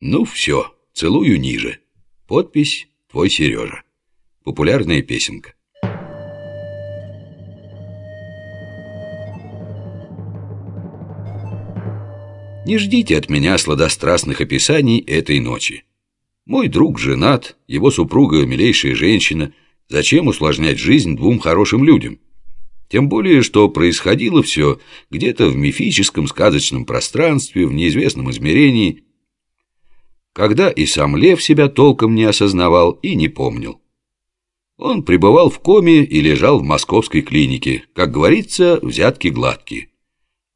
Ну все, целую ниже. Подпись «Твой Сережа». Популярная песенка. Не ждите от меня сладострастных описаний этой ночи. Мой друг женат, его супруга милейшая женщина. Зачем усложнять жизнь двум хорошим людям? Тем более, что происходило все где-то в мифическом сказочном пространстве, в неизвестном измерении, когда и сам Лев себя толком не осознавал и не помнил. Он пребывал в коме и лежал в московской клинике, как говорится, взятки гладкие.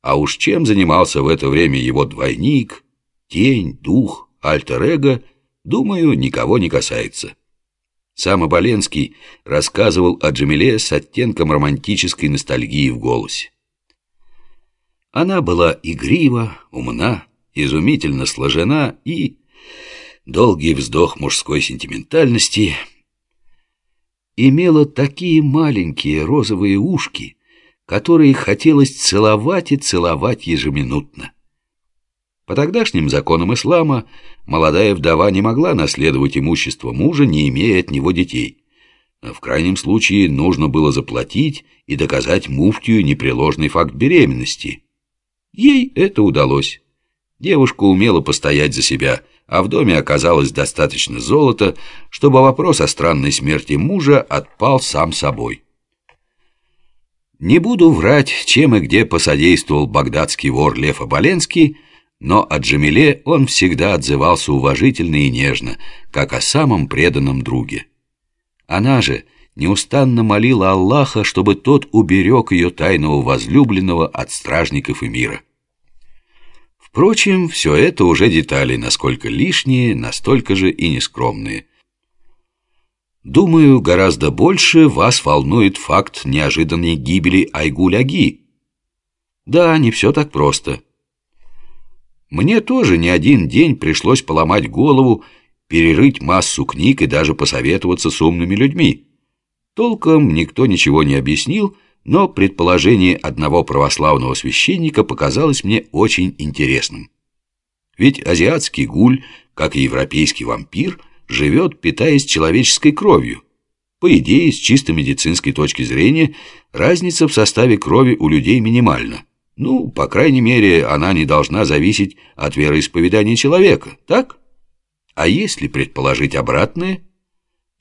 А уж чем занимался в это время его двойник, тень, дух, альтер-эго, думаю, никого не касается. Сам Оболенский рассказывал о Джамиле с оттенком романтической ностальгии в голосе. Она была игрива, умна, изумительно сложена и... Долгий вздох мужской сентиментальности имела такие маленькие розовые ушки, которые хотелось целовать и целовать ежеминутно. По тогдашним законам ислама молодая вдова не могла наследовать имущество мужа, не имея от него детей. В крайнем случае нужно было заплатить и доказать муфтию непреложный факт беременности. Ей это удалось. Девушка умела постоять за себя, а в доме оказалось достаточно золота, чтобы вопрос о странной смерти мужа отпал сам собой. Не буду врать, чем и где посодействовал багдадский вор Лев Оболенский, но о Джамиле он всегда отзывался уважительно и нежно, как о самом преданном друге. Она же неустанно молила Аллаха, чтобы тот уберег ее тайного возлюбленного от стражников и мира. Впрочем, все это уже детали, насколько лишние, настолько же и нескромные. Думаю, гораздо больше вас волнует факт неожиданной гибели Айгуляги. Да, не все так просто. Мне тоже не один день пришлось поломать голову, перерыть массу книг и даже посоветоваться с умными людьми. Толком никто ничего не объяснил, но предположение одного православного священника показалось мне очень интересным. Ведь азиатский гуль, как и европейский вампир, живет, питаясь человеческой кровью. По идее, с чисто медицинской точки зрения, разница в составе крови у людей минимальна. Ну, по крайней мере, она не должна зависеть от вероисповедания человека, так? А если предположить обратное?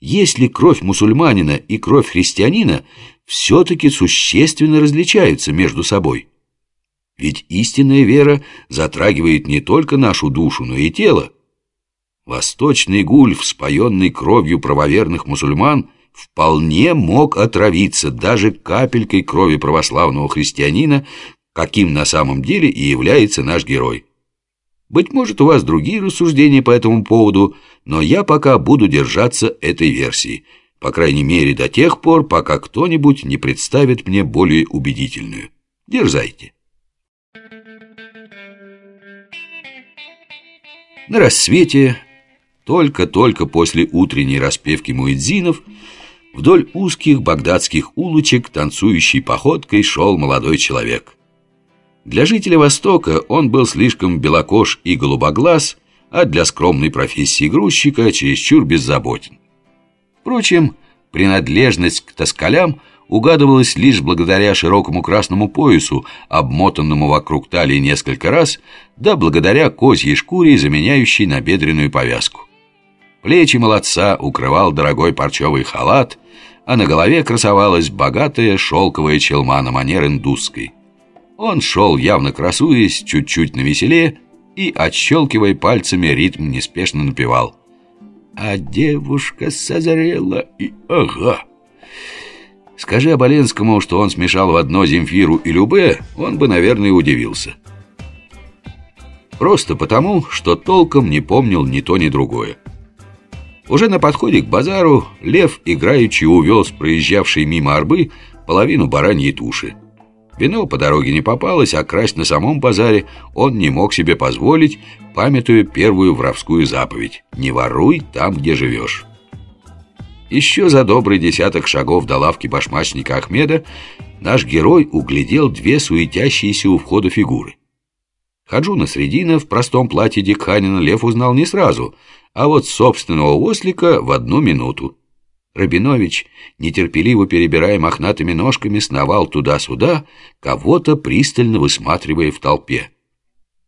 Если кровь мусульманина и кровь христианина все-таки существенно различаются между собой? Ведь истинная вера затрагивает не только нашу душу, но и тело. Восточный гуль, вспоенный кровью правоверных мусульман, вполне мог отравиться даже капелькой крови православного христианина, каким на самом деле и является наш герой. Быть может, у вас другие рассуждения по этому поводу, но я пока буду держаться этой версии, по крайней мере до тех пор, пока кто-нибудь не представит мне более убедительную. Дерзайте. На рассвете, только-только после утренней распевки муэдзинов, вдоль узких багдадских улочек танцующей походкой шел молодой человек – для жителя Востока он был слишком белокож и голубоглаз, а для скромной профессии грузчика чересчур беззаботен. Впрочем, принадлежность к тоскалям угадывалась лишь благодаря широкому красному поясу, обмотанному вокруг талии несколько раз, да благодаря козьей шкуре, заменяющей набедренную повязку. Плечи молодца укрывал дорогой парчевый халат, а на голове красовалась богатая шелковая челма на манер индусской – он шел, явно красуясь, чуть-чуть навеселее и, отщелкивая пальцами, ритм неспешно напевал. «А девушка созрела и... ага!» Скажи Оболенскому, что он смешал в одно Земфиру и Любе, он бы, наверное, удивился. Просто потому, что толком не помнил ни то, ни другое. Уже на подходе к базару Лев играючи увез проезжавший мимо арбы половину бараньей туши. Вино по дороге не попалось, а красть на самом базаре он не мог себе позволить, памятуя первую воровскую заповедь «Не воруй там, где живешь». Еще за добрый десяток шагов до лавки башмачника Ахмеда наш герой углядел две суетящиеся у входа фигуры. Хаджуна Средина в простом платье Дикханина Лев узнал не сразу, а вот собственного ослика в одну минуту. Рабинович, нетерпеливо перебирая мохнатыми ножками, сновал туда-сюда, кого-то пристально высматривая в толпе.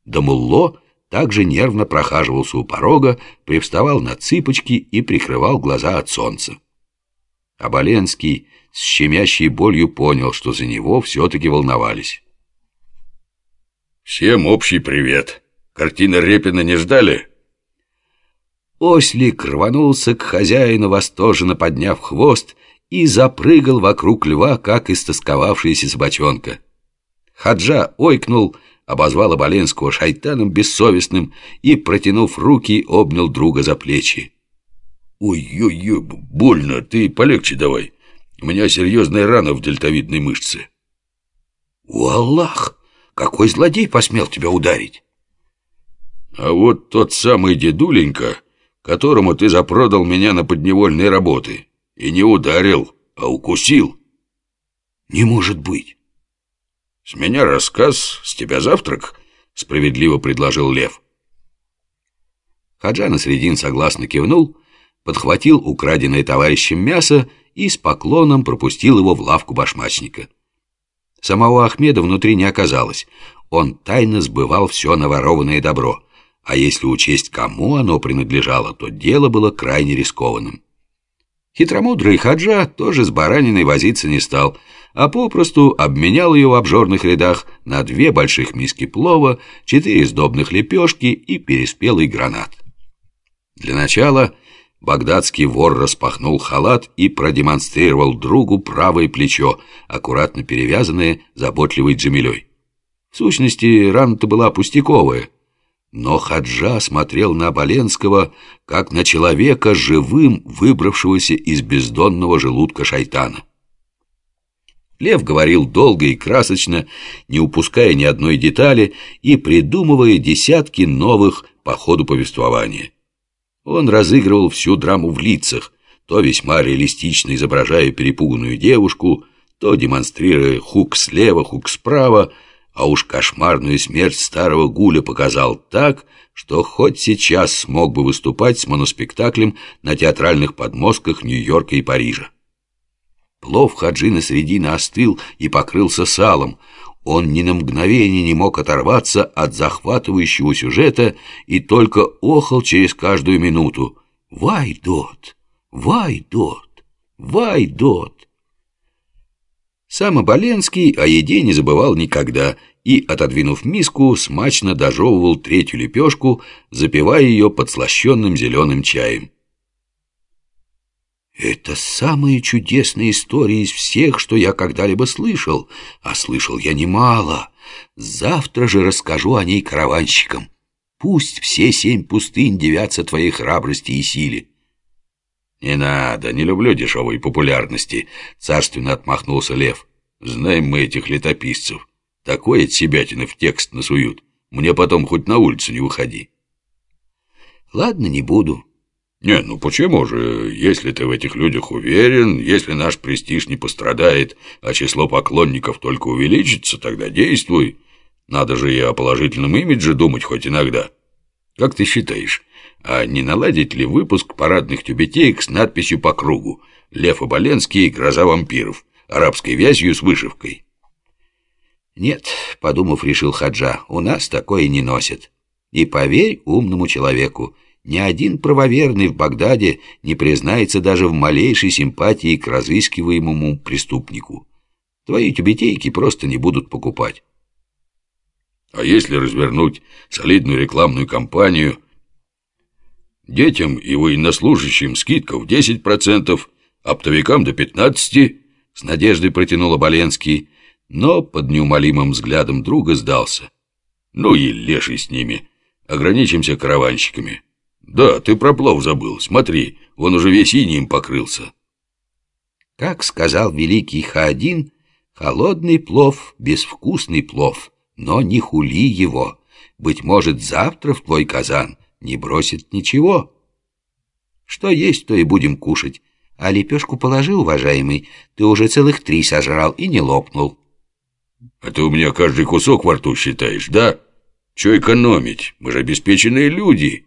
Дамулло также нервно прохаживался у порога, привставал на цыпочки и прикрывал глаза от солнца. Оболенский с щемящей болью понял, что за него все-таки волновались. «Всем общий привет. Картина Репина не ждали?» Ослик рванулся к хозяину, восторженно подняв хвост, и запрыгал вокруг льва, как истосковавшаяся собачонка. Хаджа ойкнул, обозвал Оболенского шайтаном бессовестным и, протянув руки, обнял друга за плечи. «Ой-ой-ой, больно, ты полегче давай. У меня серьезная рана в дельтовидной мышце». «О, Аллах! Какой злодей посмел тебя ударить?» «А вот тот самый дедуленька, которому ты запродал меня на подневольные работы, и не ударил, а укусил». «Не может быть!» «С меня рассказ, с тебя завтрак», — справедливо предложил Лев. Хаджан Средин согласно кивнул, подхватил украденное товарищем мясо и с поклоном пропустил его в лавку башмачника. Самого Ахмеда внутри не оказалось. Он тайно сбывал все наворованное добро, а если учесть, кому оно принадлежало, то дело было крайне рискованным. Хитромудрый Хаджа тоже с бараниной возиться не стал — а попросту обменял ее в обжорных рядах на две больших миски плова, четыре сдобных лепешки и переспелый гранат. Для начала багдадский вор распахнул халат и продемонстрировал другу правое плечо, аккуратно перевязанное заботливой Джамилей. В сущности, рана-то была пустяковая, но Хаджа смотрел на Боленского, как на человека живым, выбравшегося из бездонного желудка шайтана. Лев говорил долго и красочно, не упуская ни одной детали и придумывая десятки новых по ходу повествования. Он разыгрывал всю драму в лицах, то весьма реалистично изображая перепуганную девушку, то демонстрируя хук слева, хук справа, а уж кошмарную смерть старого гуля показал так, что хоть сейчас смог бы выступать с моноспектаклем на театральных подмостках Нью-Йорка и Парижа. Плов Хаджина Средина остыл и покрылся салом. Он ни на мгновение не мог оторваться от захватывающего сюжета и только охал через каждую минуту. «Вай, Дот! Вай, Дот! Вай, Дот!» Сам Оболенский о еде не забывал никогда и, отодвинув миску, смачно дожевывал третью лепешку, запивая ее подслащенным зеленым чаем. Это самые чудесные истории из всех, что я когда-либо слышал, а слышал я немало. Завтра же расскажу о ней караванщикам. Пусть все семь пустынь девятся твоей храбрости и силе. «Не надо, не люблю дешевой популярности», — царственно отмахнулся Лев. «Знаем мы этих летописцев. Такое от себятины в текст насуют. Мне потом хоть на улицу не выходи». «Ладно, не буду. «Не, ну почему же? Если ты в этих людях уверен, если наш престиж не пострадает, а число поклонников только увеличится, тогда действуй. Надо же и о положительном имидже думать хоть иногда. Как ты считаешь, а не наладить ли выпуск парадных тюбетеек с надписью по кругу «Лев Оболенский, гроза вампиров», арабской вязью с вышивкой?» «Нет», — подумав, решил Хаджа, — «у нас такое не носят. И поверь умному человеку, ни один правоверный в Багдаде не признается даже в малейшей симпатии к разыскиваемому преступнику. Твои тюбетейки просто не будут покупать. А если развернуть солидную рекламную кампанию? Детям и военнослужащим скидка в 10%, оптовикам до 15%, с надеждой протянул Оболенский, но под неумолимым взглядом друга сдался. Ну и леший с ними, ограничимся караванщиками. «Да, ты про плов забыл. Смотри, он уже весь инеем покрылся». Как сказал великий Хаадин, холодный плов — безвкусный плов, но не хули его. Быть может, завтра в твой казан не бросит ничего. Что есть, то и будем кушать. А лепешку положи, уважаемый, ты уже целых три сожрал и не лопнул. А ты у меня каждый кусок во рту считаешь, да? Че экономить? Мы же обеспеченные люди.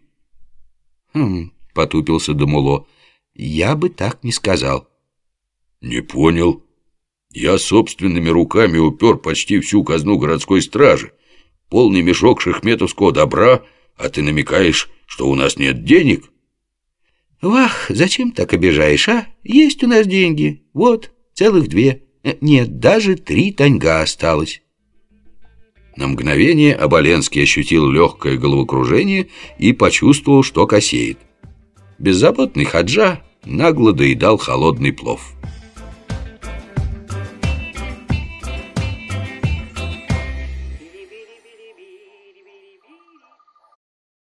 Хм, потупился Дамуло. Я бы так не сказал. Не понял. Я собственными руками упер почти всю казну городской стражи. Полный мешок шахметовского добра, а ты намекаешь, что у нас нет денег? Вах, зачем так обижаешь, а? Есть у нас деньги. Вот, целых две. Э, нет, даже три таньга осталось. На мгновение Оболенский ощутил легкое головокружение и почувствовал, что косеет. Беззаботный хаджа нагло доедал холодный плов.